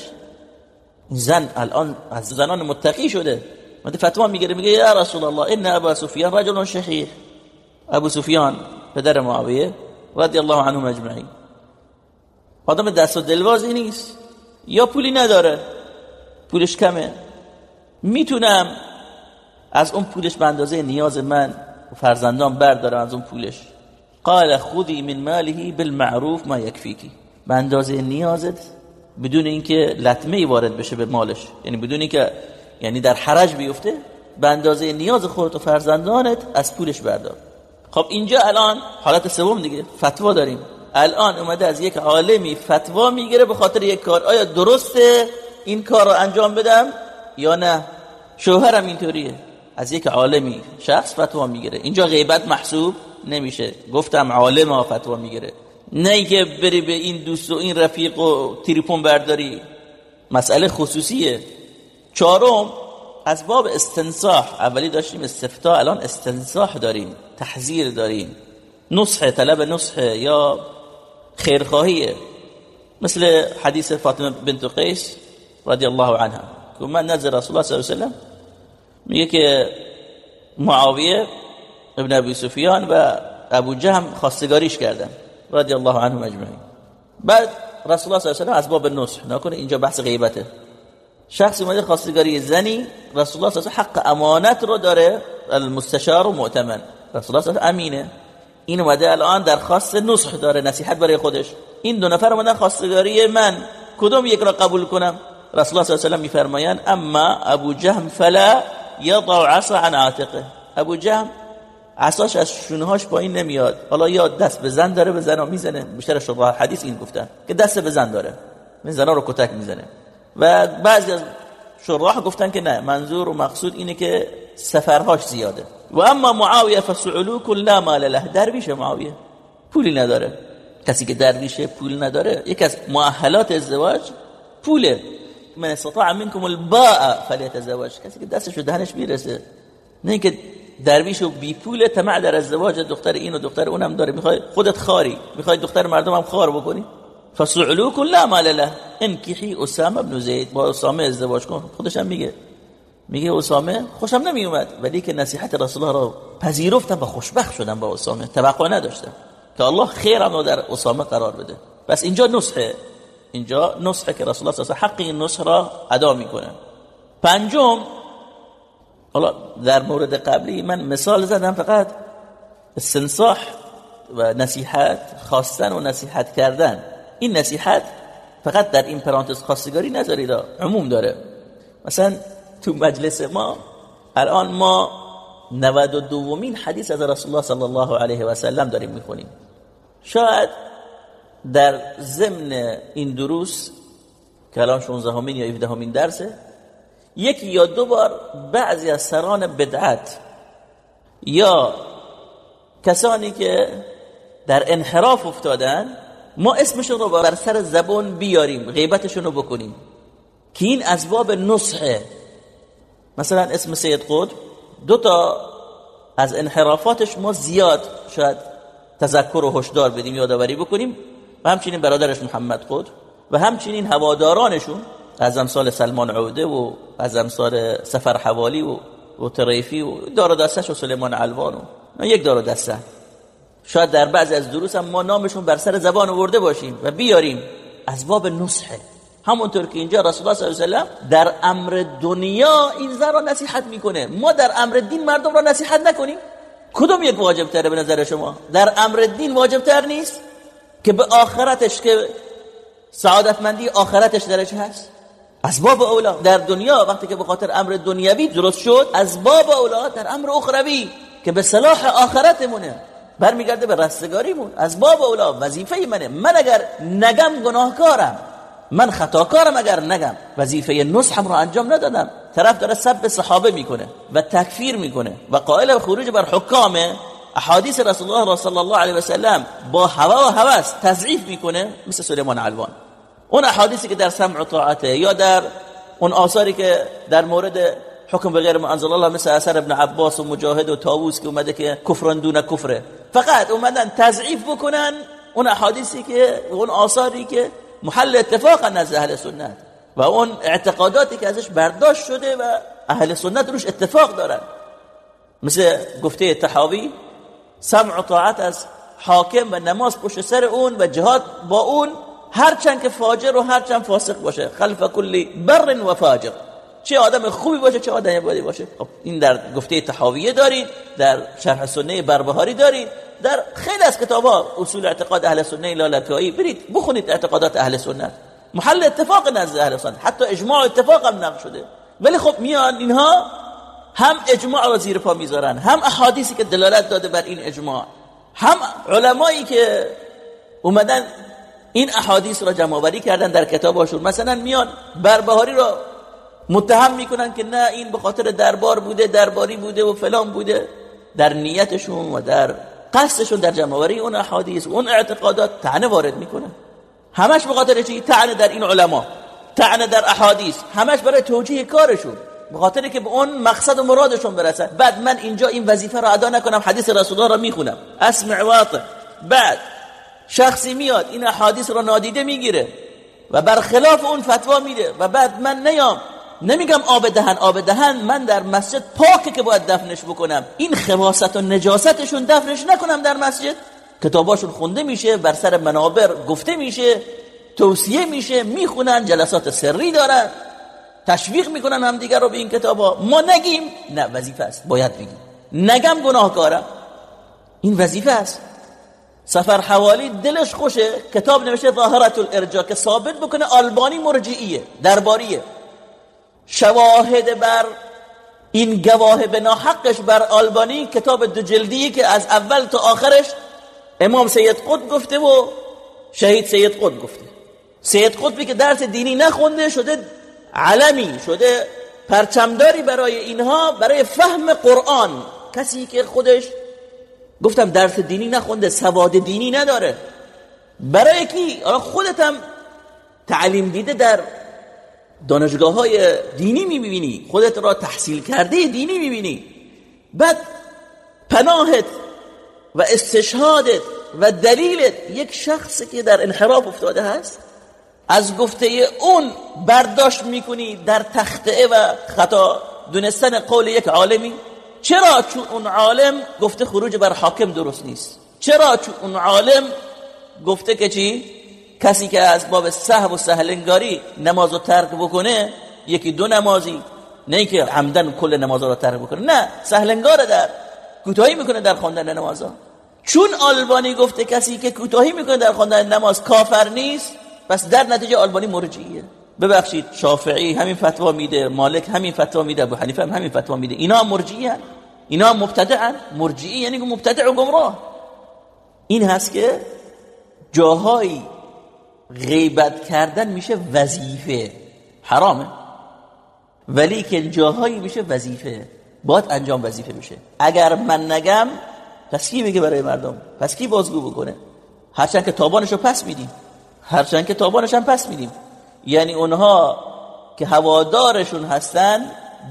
S2: زن الان از زنان متقی شده. مده فتوا می‌گیره میگه یا رسول الله ان ابا سفیان رجل شحیح ابو سفیان پدر معاویه رضی الله عنهم اجمعین. آدم دست و دلوازی نیست. یا پولی نداره؟ پولش کمه. می‌تونم از اون پولش به اندازه نیاز من و فرزندان بردارم از اون پولش. قال خودی من ماله بالمعروف ما یکفیکی. به اندازه نیازت بدون اینکه لطمه وارد بشه به مالش. یعنی بدون اینکه یعنی در حرج بیفته به اندازه نیاز خودت و فرزندانت از پولش بردار. خب اینجا الان حالت سوم دیگه فتوا داریم. الان اومده از یک عالمی فتوا می‌گیره به خاطر یک کار. آیا درسته این کار رو انجام بدم یا نه؟ شوهرم اینطوریه. از یک عالمی شخص فتوا می‌گیره. اینجا غیبت محسوب نمیشه. گفتم عالم ها فتوا می‌گیره. نه که بری به این دوست و این رفیق و تریپون برداری. مسئله خصوصیه. چهارم از باب استنصاح. اولی داشتیم استفتا الان استنصاح داریم. تحذیر داریم. نصح طلب نصح یا خیرخواهیه. مثل حدیث فاطمه بنت قیس رضی الله عنها. که من نزد رسول الله صلی الله علیه و میگه که معاویه ابن ابی سفیان و ابو جهم خواستگاریش کردن. رضی الله عنهم اجمعین. بعد رسول الله صلی الله علیه و از باب نصح. نکنه اینجا بحث غیبته. شخصی اومده خواستگاری زنی رسول الله صلی الله حق امانت رو داره. المستشار و مؤتمن. رسول الله صلی امینه. این اومده الان درخواست نصح داره نصیحت برای خودش. این دو نفر اومدن خواستگاری من. کدوم یک را قبول کنم؟ رسول الله صلی الله علیه و میفرمایند اما ابو جهم فلا یضع عصا عن عاتقه. ابو جهم عصاش از شونهاش پایین نمیاد. حالا یا دست به زن داره به زنا می‌زنه. بیشتر شبه حدیث این گفتن که دست به زن داره. این زنا رو کتک می‌زنه. و بعضی از شراح گفتن که نه منظور و مقصود اینه که سفرهاش زیاده. و اما معاویه فسعلوک لا مال له. درویش معاویه. پولی نداره. کسی که درویشه پول نداره یکی از مؤهلات ازدواج پوله. من استطاع منکم الباء فلیتزوج. کسی که دستش دهنش می‌رسه. نه اینکه درویش و بی پول طمع در ازدواج دختر این و دختر اونم داره. می‌خوای خودت خاری. می‌خوای دختر مردم هم خار بکنی. فسعلوک لا مال له. انکحی اسامه ابن زید. با اسامه ازدواج کن. خودش هم میگه. میگه اسامه خوشم نمیومد. ولی که نصیحت رسول الله را پذیرفتم و خوشبخت شدم با اسامه. توقع نداشتم. که الله خیرم رو در اسامه قرار بده. بس اینجا نصحه اینجا نصحه که رسول الله حق این نصح را ادا می‌کنه. پنجم حالا در مورد قبلی من مثال زدم فقط استنصاح و نصیحت خواستن و نصیحت کردن. این نصیحت فقط در این پرانتز خواستگاری نذارید عموم داره. مثلا تو مجلس ما. الان ما 92 دومین حدیث از رسول الله صلی الله علیه و سلم داریم می‌خونیم. شاید در ضمن این دروس که الان 16 همین یا 17 همین درسه یکی یا دو بار بعضی از سران بدعت یا کسانی که در انحراف افتادن ما اسمشون رو بر سر زبان بیاریم غیبتشون رو بکنیم. که این اسباب نصحه. مثلا اسم سید قد دو تا از انحرافاتش ما زیاد شاید تذکر و هشدار بدیم یادآوری بکنیم. و همچنین برادرش محمد خود و همچنین هوادارانشون از امثال سلمان عوده و از امثال سفر حوالی و و طریفی و دار دستش و سلیمان علوان و یک دار دسته شاید در بعض از دروس هم ما نامشون بر سر زبان آورده باشیم و بیاریم. از باب نصحه. همونطور که اینجا رسول الله صلی الله علیه و در امر دنیا این زن را نصیحت می‌کنه. ما در امر دین مردم را نصیحت نکنیم. کدوم یک واجب تره به نظر شما؟ در امر دین واجب تر نیست که به آخرتش که سعادتمندی آخرتش درش هست؟ اسباب اولا در دنیا وقتی که به خاطر امر دنیوی درست شد اسباب اولا در امر اخروی که به صلاح آخرتمونه برمیگرده به رستگاریمون. اسباب اولا وظیفه منه. من اگر نگم گناهکارم من خطاکارم اگر نگم. وظیفه نصحم رو انجام ندادم. طرف داره سب صحابه می‌کنه و تکفیر می‌کنه و قائل خروج بر حکامه. احادیث رسول الله صلی الله علیه و سلم با هوا و هوس تضعیف می‌کنه مثل سلیمان علوان اون احادیثی که در سمع و طاعته یا در اون آثاری که در مورد حکم به غیر انزل الله مثل اثر ابن عباس و مجاهد و تاووس که اومده که کفران دون کفره. فقط اومدن تضعیف بکنن اون احادیثی که اون آثاری که محل اتفاق نزد اهل سنت. و اون اعتقاداتی که ازش برداشت شده و اهل سنت روش اتفاق دارن. مثل گفته تحاوی سمع و طاعت از حاکم و نماز پشت سر اون و جهاد با اون. هرچند که فاجر و هرچند فاسق باشه. خلف کلی بر و فاجر. چه آدم خوبی باشه چه آدم بدی باشه. خب این در گفته تحاویه دارید در شرح سنه بربهاری دارید در خیلی از کتاب ها اصول اعتقاد اهل سنه لالتایی برید بخونید اعتقادات اهل سنت. محل اتفاق نزد اهل سنت. حتی اجماع اتفاق هم نقل شده. ولی خب میان اینها هم اجماع رو زیر پا می‌ذارن هم احادیثی که دلالت داده بر این اجماع هم علمایی که اومدن این احادیث را جمع آوری کردن در کتاباشون مثلا میان بربهاری را متهم می‌کنن که نه این به خاطر دربار بوده درباری بوده و فلان بوده. در نیتشون و در قصدشون در جمع آوری اون احادیث اون اعتقادات تعنه وارد می‌کنن. همش به خاطر چی؟ تعنه در این علما تعنه در احادیث همش برای توجیه کارشون. به خاطر که به اون مقصد و مرادشون برسن. بعد من اینجا این وظیفه را ادا نکنم حدیث رسول الله را می‌خونم. اسمع واطع بعد شخصی میاد این احادیث را نادیده می‌گیره و برخلاف اون فتوا میده و بعد من نیام. نمیگم آب دهن آب دهن من در مسجد پاکه که باید دفنش بکنم. این خواست و نجاستشون دفنش نکنم در مسجد. کتاباشون خونده میشه بر سر منابر گفته میشه توصیه میشه می‌خونن جلسات سری دارن. تشویق می‌کنن هم دیگر رو به این کتابا. ما نگیم. نه وظیفه است. باید بگیم. نگم گناهکارم. این وظیفه است. سفر حوالی دلش خوشه. کتاب نوشته ظاهرت الارجا که ثابت بکنه آلبانی مرجعیه درباریه. شواهد بر این گواه به ناحقش بر آلبانی کتاب دو جلدی که از اول تا آخرش امام سید قطب گفته و شهید سید قطب گفته. سید قطبی که درس دینی نخونده شده علمی شده پرچمداری برای اینها برای فهم قرآن. کسی که خودش گفتم درس دینی نخونده سواد دینی نداره. برای کی خودت هم تعلیم دیده در دانشگاه های دینی می‌بینی. خودت را تحصیل کرده دینی می‌بینی. بعد پناهت و استشهادت و دلیلت یک شخصی که در انحراف افتاده هست از گفته اون برداشت می‌کنی در تخته و خطا. دونستن قول یک عالمی. چرا چون اون عالم گفته خروج بر حاکم درست نیست؟ چرا چون اون عالم گفته که چی؟ کسی که از باب صحب و سهلنگاری نماز رو ترک بکنه یکی دو نمازی نه که عمدن کل نماز رو ترک بکنه نه سهلنگار در کوتاهی می‌کنه در خواندن نمازا چون آلبانی گفته کسی که کوتاهی می‌کنه در خواندن نماز کافر نیست پس در نتیجه آلبانی مرجعیه. ببخشید شافعی همین فتوا میده مالک همین فتوا میده ابو حنیفه هم همین فتوا میده. اینا مرجعی هن. اینا مبتدعن. مرجعی یعنی مبتدع و گمراه. این هست که جاهایی غیبت کردن میشه وظیفه. حرامه. ولی که جاهایی میشه وظیفه. باید انجام وظیفه میشه. اگر من نگم پس کی بگه برای مردم؟ پس کی بازگو بکنه؟ هرچند که تابانشو پس میدیم. هرچند که تابانش هم پس میدیم. یعنی اونها که هوادارشون هستن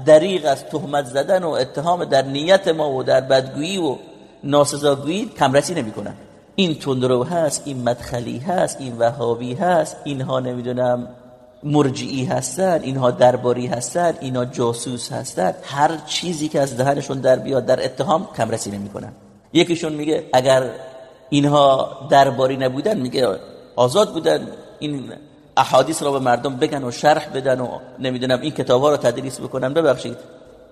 S2: دریغ از تهمت زدن و اتهام در نیت ما و در بدگویی و ناسزاگویی کمرسی نمی‌کنن. این تندرو هست این مدخلی هست این وهابی هست اینها نمی‌دونم مرجعی هستن اینها درباری هستن اینا جاسوس هستن. هر چیزی که از دهنشون در بیاد در اتهام کمرسی نمی‌کنن. یکیشون میگه اگر اینها درباری نبودن میگه آزاد بودن این احادیث را به مردم بگن و شرح بدن و نمی‌دونم این کتاب ها رو تدریس بکنن. ببخشید.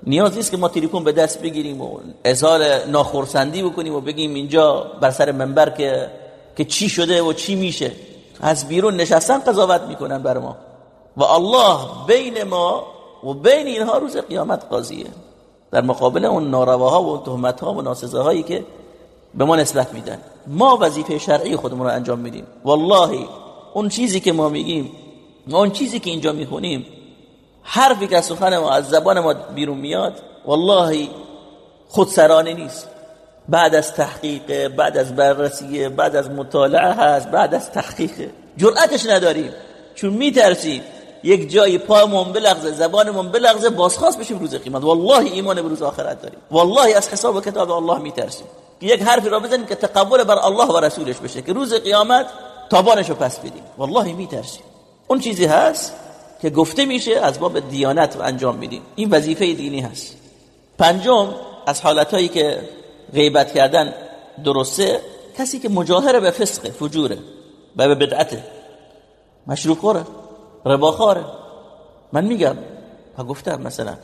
S2: نیاز نیست که ما تلفن به دست بگیریم و اظهار ناخرسندی بکنیم و بگیم اینجا بر سر منبر که که چی شده و چی میشه. از بیرون نشستن قضاوت می‌کنن بر ما. و الله بین ما و بین اینها روز قیامت قاضیه. در مقابل اون نارواها و تهمت ها و ناسزاهایی که به ما نسبت میدن. ما وظیفه شرعی خودمون رو انجام میدیم. والله اون چیزی که ما میگیم اون چیزی که اینجا می‌خونیم حرفی که از سخن ما از زبان ما بیرون میاد والله خودسرانه نیست. بعد از تحقیق بعد از بررسی بعد از مطالعه هست بعد از تحقیق. جرأتش نداریم. چون میترسیم یک جای پامون بلغزه زبانمون بلغزه بازخواست بشیم روز قیامت. والله ایمان به روز آخرت داریم. والله از حساب کتاب الله میترسیم. که یک حرفی را بزنیم که تقبل بر الله و رسولش بشه که روز قیامت تابانشو پس بدیم. والله میترسیم. اون چیزی هست؟ که گفته میشه از باب دیانت انجام میدیم. این وظیفه دینی هست. پنجم از حالتهایی که غیبت کردن درسته کسی که مجاهره به فسق فجوره و به بدعته. مشروب خوره رباخاره من میگم ها گفتم مثلا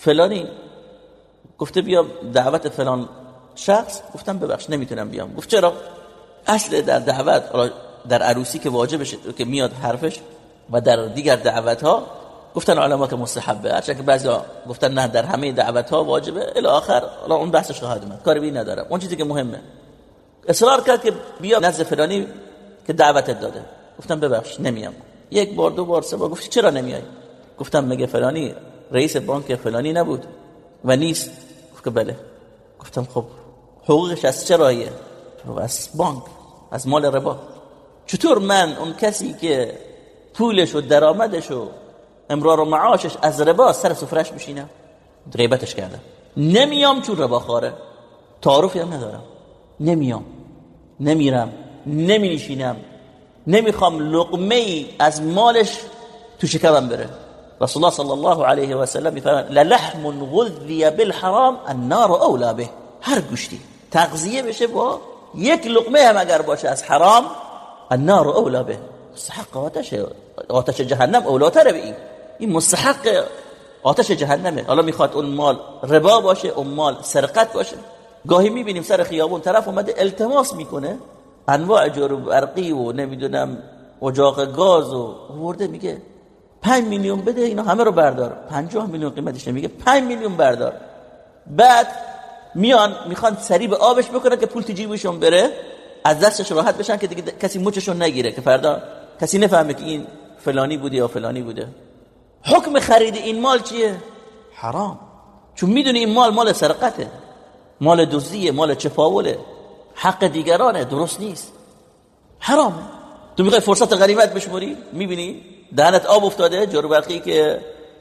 S2: فلانی گفته بیا دعوت فلان شخص گفتم ببخش نمی‌تونم بیام. گفت چرا؟ اصل در دعوت در عروسی که واجبش که میاد حرفش و در دیگر دعوت ها گفتن علما که مستحبه. هرچند که گفتن نه در همه دعوت ها واجبه. الی آخر اون بحثش خواهد اومد. کاری بی نداره اون چیزی که مهمه. اصرار کرد که بیا نزد فلانی که دعوتت داده. گفتم ببخش نمیام. یک بار دو بار سه بار. گفتی چرا نمیای؟ گفتم مگه فلانی رئیس بانک فلانی نبود و نیست؟ گفت که بله. گفتم خب حقوقش از چرایه از بانک از مال ربا. چطور من اون کسی که پولش و درآمدش و امرار و معاشش از ربا سر سفرش بشینم غیبتش کردم. نمیام چون ربا خاره تعارفی هم ندارم. نمیام. نمیرم. نمی نشینم نمی‌خوام لقمه ای از مالش تو شکمم بره. رسول الله صلی الله علیه و سلم میفرماید للحم غذی بالحرام النار اولا به. هر گوشتی تغذیه بشه با یک لقمه هم اگر باشه از حرام النار اولا به. مستحق آتش آتش جهنم اولاتره به این. این مستحق آتش جهنمه. حالا می‌خواد اون مال ربا باشه اون مال سرقت باشه. گاهی می‌بینیم سر خیابون طرف اومده التماس می‌کنه. انواع جور برقی و نمی‌دونم اجاق گاز و ورده میگه 5 میلیون بده اینا همه رو بردار. 50 میلیون قیمتش میگه 5 میلیون بردار. بعد میان می‌خوان سریع به آبش بکنن که پول تو بره. از دستش راحت بشن که دیگه کسی مچشون نگیره که فردا کسی نفهمه که این فلانی بوده یا فلانی بوده. حکم خرید این مال چیه؟ حرام. چون می‌دونی این مال مال سرقته. مال دزدیه مال چپاوله. حق دیگرانه درست نیست. حرامه تو می‌خوای فرصت غنیمت بشموری می‌بینی؟ دهنت آب افتاده جربرقی که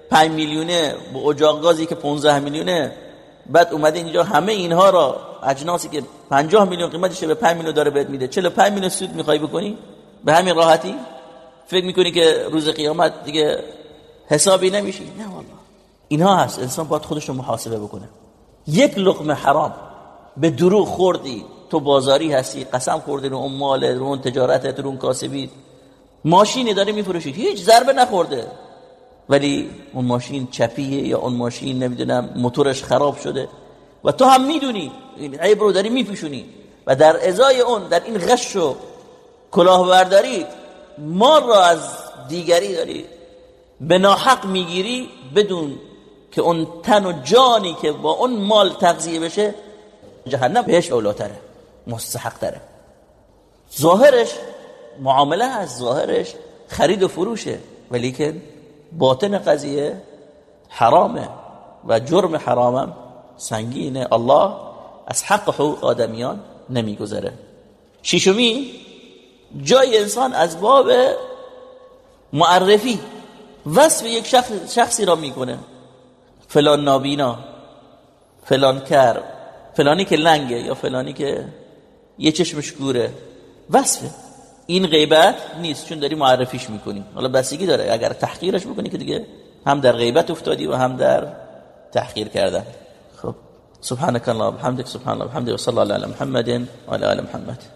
S2: 5 میلیونه با اجاق گازی که 15 میلیونه. بعد اومده اینجا همه اینها را اجناسی که 50 میلیون قیمتش به 5 میلیون داره بهت میده. 45 میلیون سود می‌خوای بکنی؟ به همین راحتی؟ فکر می‌کنی که روز قیامت دیگه حسابی نمیشی؟ نه والله. اینها هست. انسان باید خودش رو محاسبه بکنه. یک لقمه حرام به دروغ خوردی. تو بازاری هستی قسم خوردی رو اون مال رو اون تجارت رو اون کاسبی ماشینی داره میفروشی. هیچ ضربه نخورده. ولی اون ماشین چپیه یا اون ماشین نمی‌دونم موتورش خراب شده. و تو هم می‌دونی. این عیب رو داری میپیشونی. و در ازای اون در این غش و کلاهبرداری مال را از دیگری داری. به ناحق می‌گیری بدون که اون تن و جانی که با اون مال تغذیه بشه جهنم بهش اولاتره مستحق تره ظاهرش معامله از ظاهرش خرید و فروشه ولی که باطن قضیه حرامه و جرم حرامم سنگینه. الله از حق حقوق آدمیان نمیگذره. ششمی جای انسان از باب معرفی. وصف یک شخص شخصی را می‌کنه. فلان نابینا فلان کر فلانی که لنگه یا فلانی که یه چشمش گوره. وصفه. این غیبت نیست چون داری معرفیش می‌کنی. حالا بسیگی داره. اگر تحقیرش بکنی که دیگه هم در غیبت افتادی و هم در تحقیر کردن. خب. سبحانك الله وبحمدك سبحان الله وبحمده وصلى الله على محمد وعلى ال محمد.